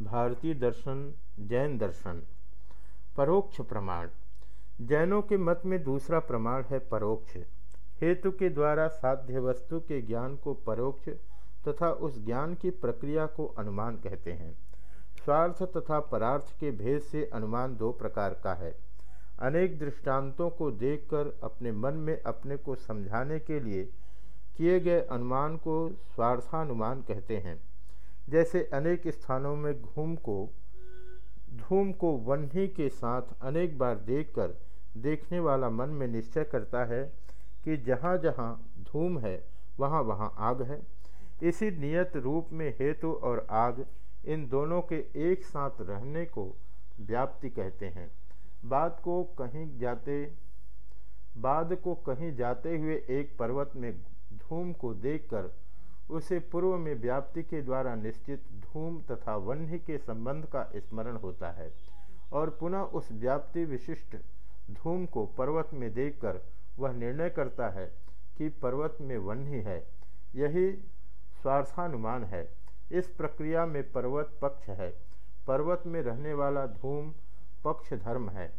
भारतीय दर्शन, जैन दर्शन। परोक्ष प्रमाण। जैनों के मत में दूसरा प्रमाण है परोक्ष। हेतु के द्वारा साध्य वस्तु के ज्ञान को परोक्ष तथा उस ज्ञान की प्रक्रिया को अनुमान कहते हैं। स्वार्थ तथा परार्थ के भेद से अनुमान दो प्रकार का है। अनेक दृष्टांतों को देखकर अपने मन में अपने को समझाने के लिए किए गए अनुमान को स्वार्थानुमान कहते हैं। जैसे अनेक स्थानों में घूम को, धूम को वन्ही के साथ अनेक बार देखकर, देखने वाला मन में निश्चय करता है कि जहाँ जहाँ धूम है, वहाँ वहाँ आग है। इसी नियत रूप में हेतु और आग इन दोनों के एक साथ रहने को व्याप्ति कहते हैं। बाद को कहीं जाते, बाद को कहीं जाते हुए एक पर्वत में धूम को देखकर उसे पूर्व में व्याप्ति के द्वारा निश्चित धूम तथा वन्य के संबंध का स्मरण होता है और पुनः उस व्याप्ति विशिष्ट धूम को पर्वत में देखकर वह निर्णय करता है कि पर्वत में वन्य है यही स्वार्थानुमान है। इस प्रक्रिया में पर्वत पक्ष है। पर्वत में रहने वाला धूम पक्ष धर्म है।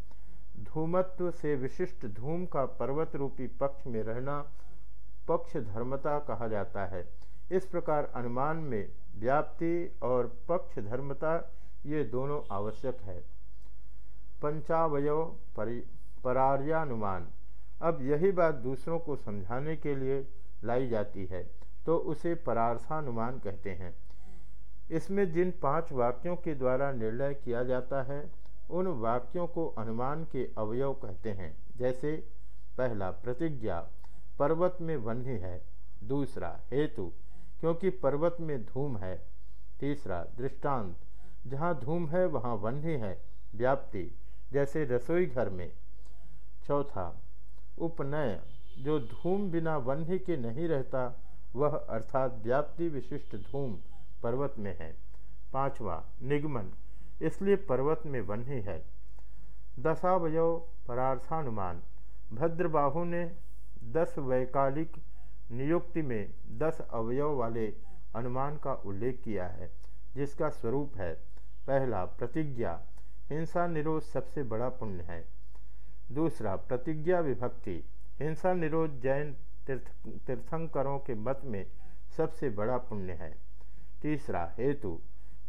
धूमत्व से विशिष्ट धूम का पर्वत रूपी पक्ष में रहना पक्ष धर्मता कहा जाता है। इस प्रकार अनुमान में व्याप्ति और पक्ष धर्मता ये दोनों आवश्यक है। पंचावयव परार्यानुमान। अब यही बात दूसरों को समझाने के लिए लाई जाती है तो उसे परार्थानुमान कहते हैं। इसमें जिन पाँच वाक्यों के द्वारा निर्णय किया जाता है, उन वाक्यों को अनुमान के अवयव कहते हैं। जैसे, पहला, प्रतिज्ञा, पर्वत में वन्य है। दूसरा, हेतु क्योंकि पर्वत में धूम है। तीसरा, दृष्टांत। जहाँ धूम है, वहाँ वन्य है व्याप्ति, जैसे रसोई घर में। चौथा उपनय जो धूम बिना वन्य के नहीं रहता, वह अर्थात व्याप्ति विशिष्ट धूम पर्वत में है। पांचवा, निगमन। इसलिए पर्वत में वन्य है। दशावयव परार्थानुमान। भद्रबाहु ने दस वैकालिक नियुक्ति में दस अवयव वाले अनुमान का उल्लेख किया है, जिसका स्वरूप है, पहला प्रतिज्ञा, हिंसा निरोध सबसे बड़ा पुण्य है। दूसरा प्रतिज्ञा विभक्ति, हिंसा निरोध जैन तीर्थ, तीर्थंकरों के मत में सबसे बड़ा पुण्य है। तीसरा हेतु,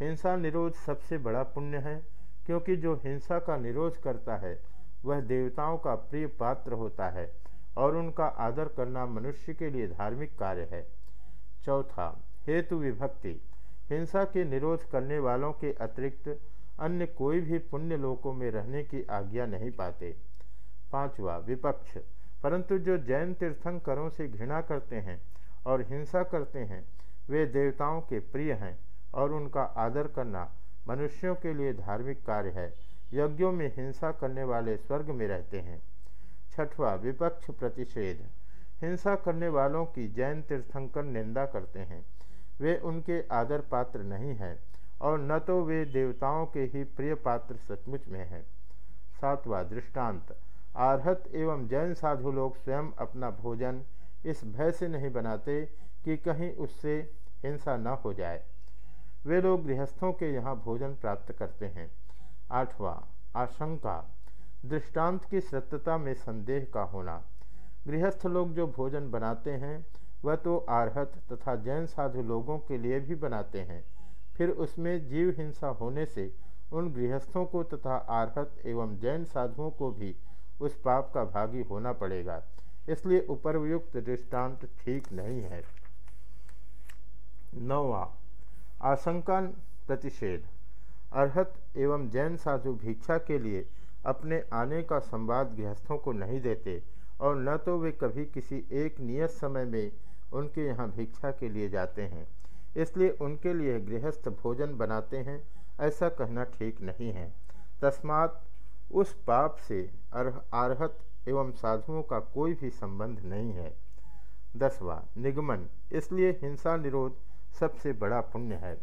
हिंसा निरोध सबसे बड़ा पुण्य है, क्योंकि जो हिंसा का निरोध करता है, वह देवताओं का प्रिय पात्र होता है। और उनका आदर करना मनुष्य के लिए धार्मिक कार्य है। चौथा, हेतु विभक्ति। हिंसा के निरोध करने वालों के अतिरिक्त अन्य कोई भी पुण्य लोकों में रहने की आज्ञा नहीं पाते। पांचवा, विपक्ष। परंतु जो जैन तीर्थंकरों से घृणा करते हैं और हिंसा करते हैं, वे देवताओं के प्रिय हैं और उनका आदर करना मनुष्यों के लिए धार्मिक कार्य है। यज्ञों में हिंसा करने वाले स्वर्ग में रहते हैं। छठवा विपक्ष प्रतिषेध। हिंसा करने वालों की जैन तीर्थंकर निंदा करते हैं। वे उनके आदर पात्र नहीं हैं और न तो वे देवताओं के ही प्रिय पात्र सचमुच में हैं। सातवा दृष्टांत, आरहत एवं जैन साधु लोग स्वयं अपना भोजन इस भय से नहीं बनाते कि कहीं उससे हिंसा न हो जाए। वे लोग गृहस्थों के यहाँ भोजन प्राप्त करते हैं। आठवां, आशंका दृष्टांत की सत्यता में संदेह का होना। गृहस्थ लोग जो भोजन बनाते हैं, वह तो आरहत तथा जैन साधु लोगों के लिए भी बनाते हैं। फिर उसमें जीव हिंसा होने से उन गृहस्थों को तथा आरहत एवं जैन साधुओं को भी उस पाप का भागी होना पड़ेगा। इसलिए उपरयुक्त दृष्टांत ठीक नहीं है। नौवा, आशंका प्रतिषेध। अरहत एवं जैन साधु भिक्षा के लिए अपने आने का संवाद गृहस्थों को नहीं देते और न तो वे कभी किसी एक नियत समय में उनके यहाँ भिक्षा के लिए जाते हैं। इसलिए उनके लिए गृहस्थ भोजन बनाते हैं, ऐसा कहना ठीक नहीं है। तस्मात उस पाप से आर्हत एवं साधुओं का कोई भी संबंध नहीं है। दसवा, निगमन, इसलिए हिंसा निरोध सबसे बड़ा पुण्य है।